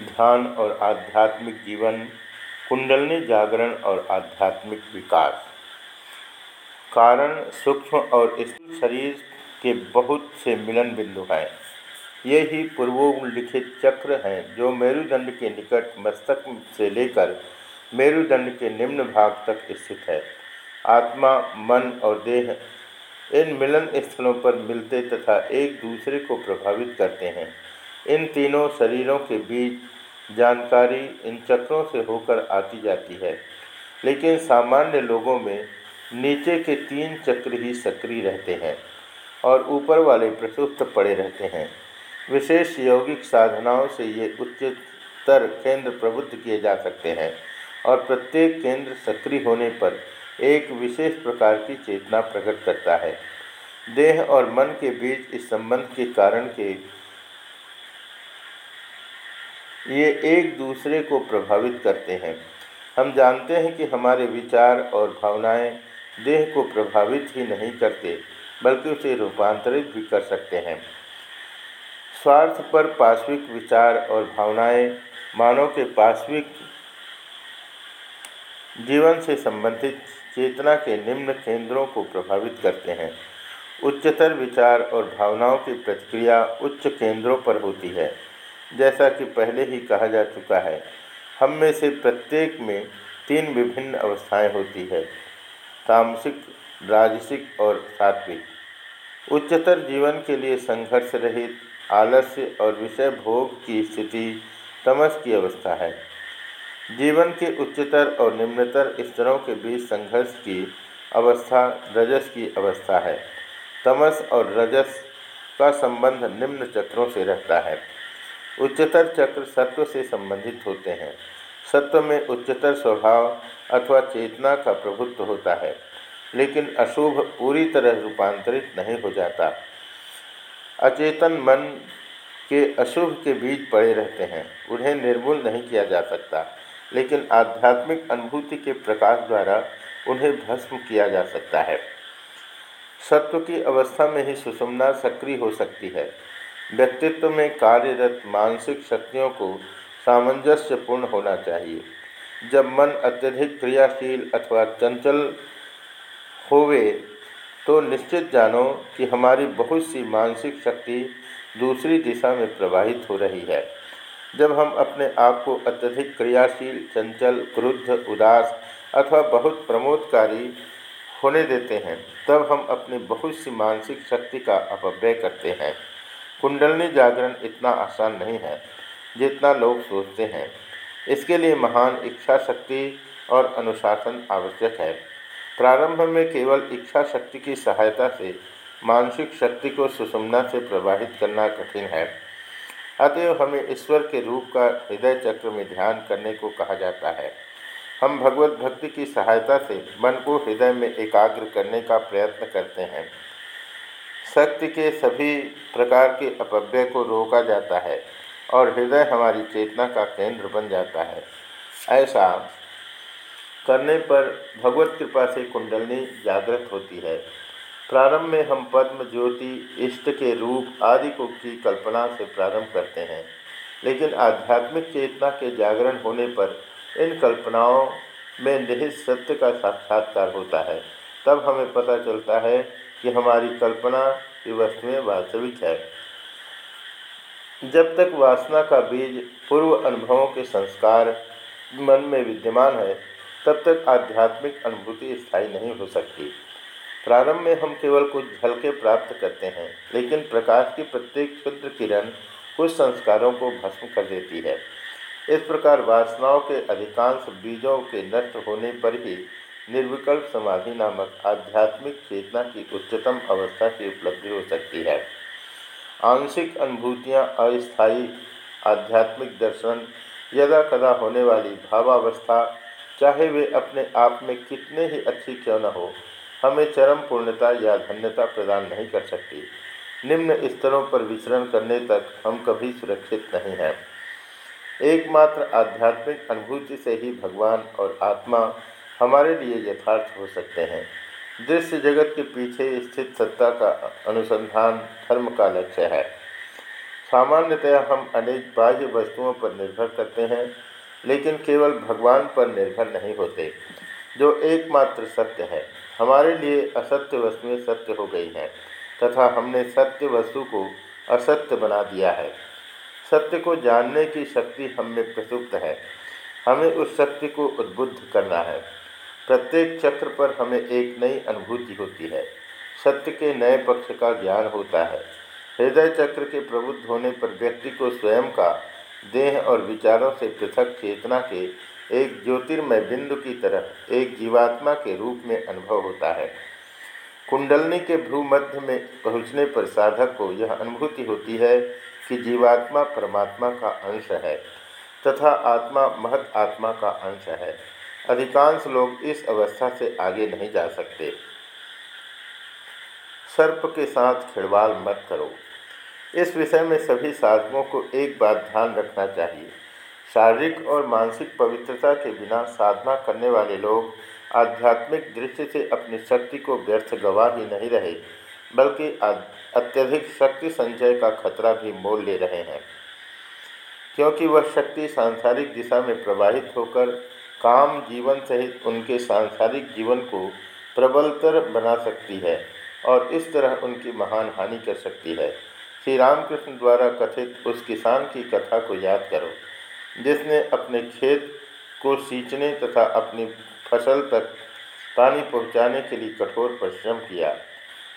ध्यान और आध्यात्मिक जीवन, कुंडलनी जागरण और आध्यात्मिक विकास। कारण सूक्ष्म और स्थूल शरीर के बहुत से मिलन बिंदु हैं। ये ही पूर्वोल्लिखित चक्र हैं जो मेरुदंड के निकट मस्तक से लेकर मेरुदंड के निम्न भाग तक स्थित है। आत्मा, मन और देह इन मिलन स्थलों पर मिलते तथा एक दूसरे को प्रभावित करते हैं। इन तीनों शरीरों के बीच जानकारी इन चक्रों से होकर आती जाती है। लेकिन सामान्य लोगों में नीचे के तीन चक्र ही सक्रिय रहते हैं और ऊपर वाले प्रसुप्त पड़े रहते हैं। विशेष यौगिक साधनाओं से ये उच्चतर केंद्र प्रबुद्ध किए जा सकते हैं और प्रत्येक केंद्र सक्रिय होने पर एक विशेष प्रकार की चेतना प्रकट करता है। देह और मन के बीच इस संबंध के कारण के ये एक दूसरे को प्रभावित करते हैं। हम जानते हैं कि हमारे विचार और भावनाएँ देह को प्रभावित ही नहीं करते, बल्कि उसे रूपांतरित भी कर सकते हैं। स्वार्थ पर पाश्विक विचार और भावनाएँ मानव के पाश्विक जीवन से संबंधित चेतना के निम्न केंद्रों को प्रभावित करते हैं। उच्चतर विचार और भावनाओं की प्रतिक्रिया उच्च केंद्रों पर होती है। जैसा कि पहले ही कहा जा चुका है, हम में से प्रत्येक में तीन विभिन्न अवस्थाएँ होती है, तामसिक, राजसिक और सात्विक। उच्चतर जीवन के लिए संघर्ष रहित, आलस्य और विषय भोग की स्थिति तमस की अवस्था है। जीवन के उच्चतर और निम्नतर स्तरों के बीच संघर्ष की अवस्था रजस की अवस्था है। तमस और रजस का संबंध निम्न चक्रों से रहता है। उच्चतर चक्र सत्व से संबंधित होते हैं। सत्व में उच्चतर स्वभाव अथवा चेतना का प्रभुत्व होता है, लेकिन अशुभ पूरी तरह रूपांतरित नहीं हो जाता। अचेतन मन के अशुभ के बीच पड़े रहते हैं, उन्हें निर्मूल नहीं किया जा सकता, लेकिन आध्यात्मिक अनुभूति के प्रकाश द्वारा उन्हें भस्म किया जा सकता है। सत्व की अवस्था में ही सुषमना सक्रिय हो सकती है व्यक्तित्व में कार्यरत मानसिक शक्तियों को सामंजस्यपूर्ण होना चाहिए। जब मन अत्यधिक क्रियाशील अथवा चंचल होवे तो निश्चित जानो कि हमारी बहुत सी मानसिक शक्ति दूसरी दिशा में प्रवाहित हो रही है। जब हम अपने आप को अत्यधिक क्रियाशील, चंचल, क्रुद्ध, उदास अथवा बहुत प्रमोदकारी होने देते हैं, तब हम अपनी बहुत सी मानसिक शक्ति का अपव्यय करते हैं। कुंडलनी जागरण इतना आसान नहीं है, जितना लोग सोचते हैं। इसके लिए महान इच्छा शक्ति और अनुशासन आवश्यक है। प्रारंभ में केवल इच्छा शक्ति की सहायता से मानसिक शक्ति को सुषमना से प्रवाहित करना कठिन है। अतएव हमें ईश्वर के रूप का हृदय चक्र में ध्यान करने को कहा जाता है। हम भगवत भक्ति की सहायता से मन को हृदय में एकाग्र करने का प्रयत्न करते हैं। शक्ति के सभी प्रकार के अपव्यय को रोका जाता है और हृदय हमारी चेतना का केंद्र बन जाता है। ऐसा करने पर भगवत कृपा से कुंडलनी जागृत होती है। प्रारंभ में हम पद्म, ज्योति, इष्ट के रूप आदि को की कल्पना से प्रारंभ करते हैं। लेकिन आध्यात्मिक चेतना के जागरण होने पर इन कल्पनाओं में निहित सत्य का साक्षात्कार होता है। तब हमें पता चलता है कि हमारी कल्पना की वस्तुएँ वास्तविक है। जब तक वासना का बीज पूर्व अनुभवों के संस्कार मन में विद्यमान है, तब तक आध्यात्मिक अनुभूति स्थायी नहीं हो सकती। प्रारंभ में हम केवल कुछ झलके प्राप्त करते हैं, लेकिन प्रकाश की प्रत्येक क्षुद्र किरण कुछ संस्कारों को भस्म कर देती है। इस प्रकार वासनाओं के अधिकांश बीजों के नष्ट होने पर ही निर्विकल्प समाधि नामक आध्यात्मिक चेतना की उच्चतम अवस्था की उपलब्धि हो सकती है। आंशिक अनुभूतियाँ, अस्थायी आध्यात्मिक दर्शन यदा कदा होने वाली भावावस्था, चाहे वे अपने आप में कितने ही अच्छी क्यों न हो, हमें चरम पूर्णता या धन्यता प्रदान नहीं कर सकती। निम्न स्तरों पर विचरण करने तक हम कभी सुरक्षित नहीं हैं। एकमात्र आध्यात्मिक अनुभूति से ही भगवान और आत्मा हमारे लिए यथार्थ हो सकते हैं। दृश्य जगत के पीछे स्थित सत्ता का अनुसंधान धर्म का लक्ष्य है। सामान्यतया हम अनेक बाह्य वस्तुओं पर निर्भर करते हैं, लेकिन केवल भगवान पर निर्भर नहीं होते, जो एकमात्र सत्य है। हमारे लिए असत्य वस्तुएँ सत्य हो गई हैं, तथा हमने सत्य वस्तु को असत्य बना दिया है। सत्य को जानने की शक्ति हम प्रसुप्त है। हमें उस शक्ति को उद्बुद्ध करना है। प्रत्येक चक्र पर हमें एक नई अनुभूति होती है। सत्य के नए पक्ष का ज्ञान होता है। हृदय चक्र के प्रबुद्ध होने पर व्यक्ति को स्वयं का देह और विचारों से पृथक चेतना के एक ज्योतिर्मय बिंदु की तरह एक जीवात्मा के रूप में अनुभव होता है। कुंडलनी के भ्रू मध्य में पहुँचने पर साधक को यह अनुभूति होती है कि जीवात्मा परमात्मा का अंश है तथा आत्मा महत आत्मा का अंश है। अधिकांश लोग इस अवस्था से आगे नहीं जा सकते। सर्प के साथ खिड़वाल मत करो। इस विषय में सभी साधकों को एक बात ध्यान रखना चाहिए। शारीरिक और मानसिक पवित्रता के बिना साधना करने वाले लोग आध्यात्मिक दृष्टि से अपनी शक्ति को व्यर्थ गवा ही नहीं रहे, बल्कि अत्यधिक शक्ति संचय का खतरा भी मोल ले रहे हैं। क्योंकि वह शक्ति सांसारिक दिशा में प्रवाहित होकर काम जीवन सहित उनके सांसारिक जीवन को प्रबलतर बना सकती है और इस तरह उनकी महान हानि कर सकती है। श्री रामकृष्ण द्वारा कथित उस किसान की कथा को याद करो, जिसने अपने खेत को सींचने तथा अपनी फ़सल तक पानी पहुँचाने के लिए कठोर परिश्रम किया,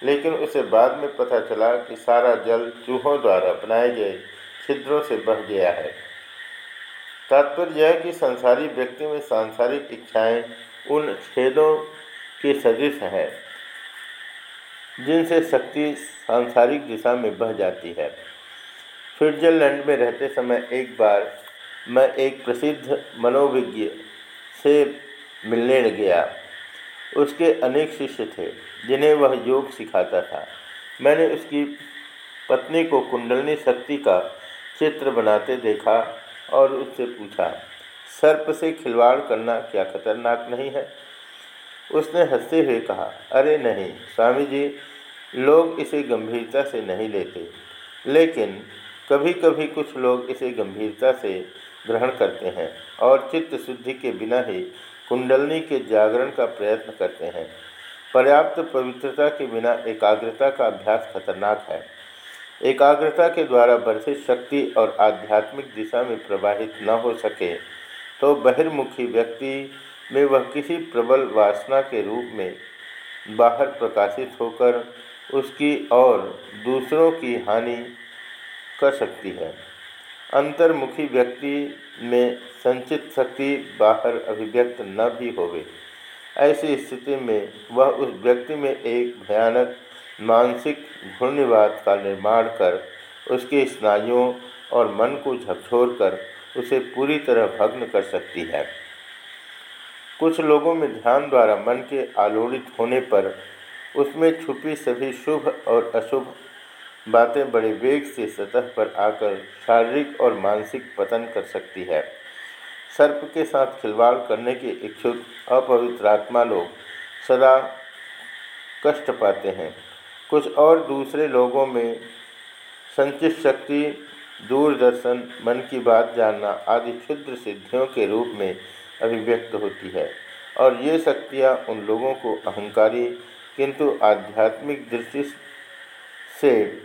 लेकिन उसे बाद में पता चला कि सारा जल चूहों द्वारा बनाए गए छिद्रों से बह गया है। तात्पर्य यह कि संसारी व्यक्ति में सांसारिक इच्छाएँ उन छेदों के सदृश हैं, जिनसे शक्ति सांसारिक दिशा में बह जाती है। स्विट्जरलैंड में रहते समय एक बार मैं एक प्रसिद्ध मनोविज्ञ से मिलने गया। उसके अनेक शिष्य थे, जिन्हें वह योग सिखाता था। मैंने उसकी पत्नी को कुंडलनी शक्ति का चित्र बनाते देखा और उससे पूछा, सर्प से खिलवाड़ करना क्या खतरनाक नहीं है? उसने हँसते हुए कहा, अरे नहीं स्वामी जी लोग इसे गंभीरता से नहीं लेते, लेकिन कभी कभी कुछ लोग इसे गंभीरता से ग्रहण करते हैं और चित्त शुद्धि के बिना ही कुंडलनी के जागरण का प्रयत्न करते हैं। पर्याप्त पवित्रता के बिना एकाग्रता का अभ्यास खतरनाक है। एकाग्रता के द्वारा वर्षित शक्ति और आध्यात्मिक दिशा में प्रवाहित न हो सके तो बहिर्मुखी व्यक्ति में वह किसी प्रबल वासना के रूप में बाहर प्रकाशित होकर उसकी और दूसरों की हानि कर सकती है। अंतर्मुखी व्यक्ति में संचित शक्ति बाहर अभिव्यक्त न भी होवे, ऐसी स्थिति में वह उस व्यक्ति में एक भयानक मानसिक घूर्णिवाद का निर्माण कर उसके स्नायुओं और मन को झकझोर कर उसे पूरी तरह भग्न कर सकती है। कुछ लोगों में ध्यान द्वारा मन के आलोड़ित होने पर उसमें छुपी सभी शुभ और अशुभ बातें बड़े वेग से सतह पर आकर शारीरिक और मानसिक पतन कर सकती है। सर्प के साथ खिलवाड़ करने के इच्छुक अपवित्र आत्मा लोग सदा कष्ट पाते हैं। कुछ और दूसरे लोगों में संचित शक्ति, दूरदर्शन, मन की बात जानना आदि क्षुद्र सिद्धियों के रूप में अभिव्यक्त होती है। और ये शक्तियाँ उन लोगों को अहंकारी, किंतु आध्यात्मिक दृष्टि से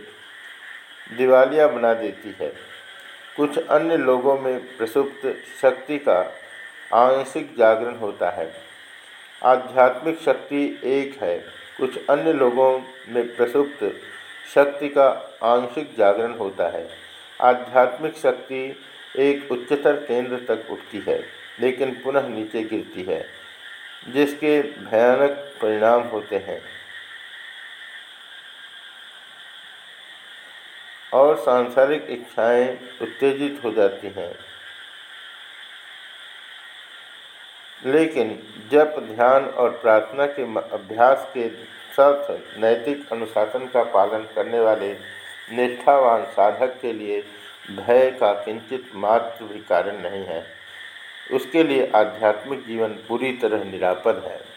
दिवालिया बना देती है। कुछ अन्य लोगों में प्रसुप्त शक्ति का आंशिक जागरण होता है। आध्यात्मिक शक्ति एक है। कुछ अन्य लोगों में प्रसुप्त शक्ति का आंशिक जागरण होता है। आध्यात्मिक शक्ति एक उच्चतर केंद्र तक उठती है, लेकिन पुनः नीचे गिरती है, जिसके भयानक परिणाम होते हैं। और सांसारिक इच्छाएँ उत्तेजित हो जाती हैं। लेकिन जप, ध्यान और प्रार्थना के अभ्यास के साथ नैतिक अनुशासन का पालन करने वाले निष्ठावान साधक के लिए भय का किंचित मात्र भी कारण नहीं है। उसके लिए आध्यात्मिक जीवन पूरी तरह निरापद है।